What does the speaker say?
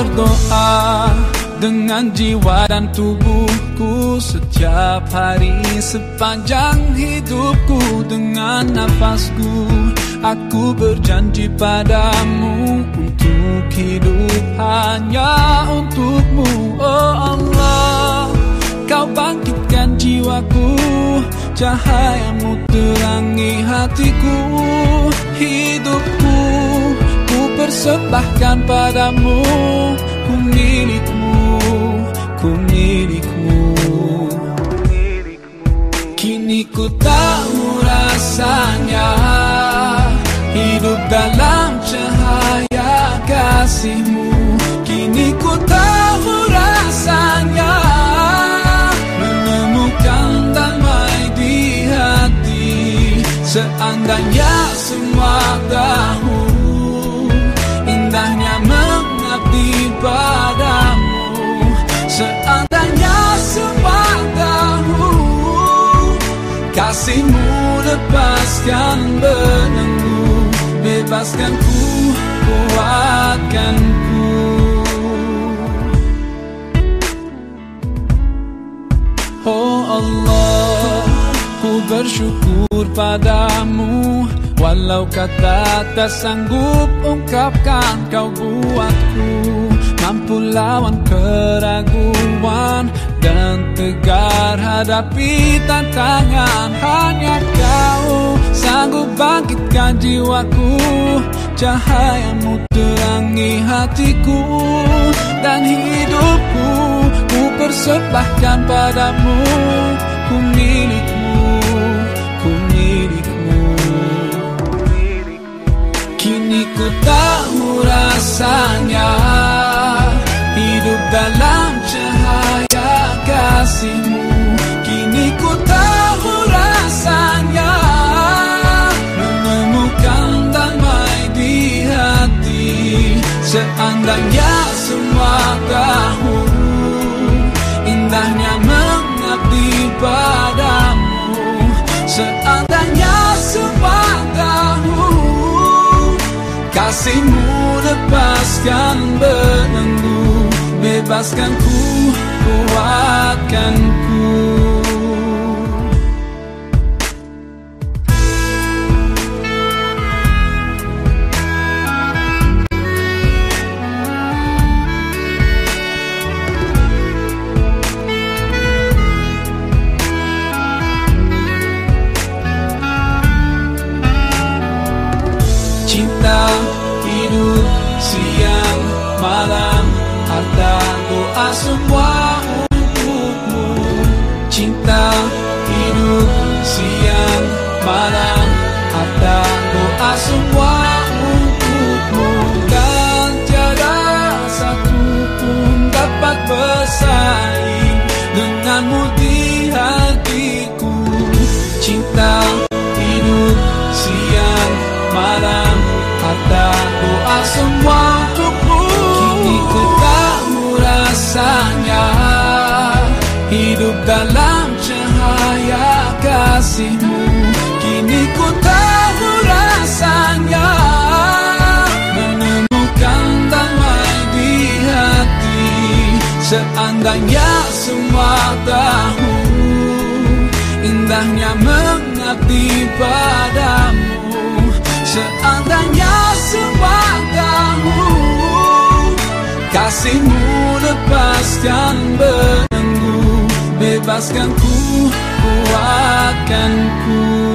berdoa dengan jiwa dan tubuhku setiap hari sepanjang hidupku. Dengan nafasku aku berjanji padamu untuk hidup hanya untukmu. Oh Allah kau bangkitkan jiwaku cahayamu terangi hatiku. Hidupku ku persembahkan padamu ku milikmu ku milikmu Kini ku tahu rasanya Hidup dalam cahaya kasihmu. Kini ku tahu rasanya Menemukan damai di hati. Seandainya semua tahu Bebaskan ku, kuatkan ku. Oh Allah, ku bersyukur padamu. Walau kata tak sanggup ungkapkan kau buatku Mampu lawan keraguan Dan tegar hadapi tantangan. Hanya kau sanggup bangkitkan jiwaku Cahayamu terangi hatiku Dan hidupku ku persembahkan padamu Ku milikmu, ku milikmu. Kini ku tahu rasanya Hidup dalam cahaya kasihmu Seandainya semua tahu Indahnya mengabdi padamu. Seandainya semua tahu Kasihmu lepaskan benengmu Bebaskan ku, kuatkan ku semua untukmu. Cinta hidup siang malam Harta doa semua untukmu. Dan tiada satu pun dapat bersaing Denganmu di hatiku. Cinta hidup siang malam Harta doa semua cahaya kasihmu. Kini ku tahu rasanya. Menemukan damai di hati. Seandainya semua tahu Indahnya mengabdi padamu. Seandainya semua tahu Kasihmu lepaskan benengmu Bebaskan ku, kuatkan ku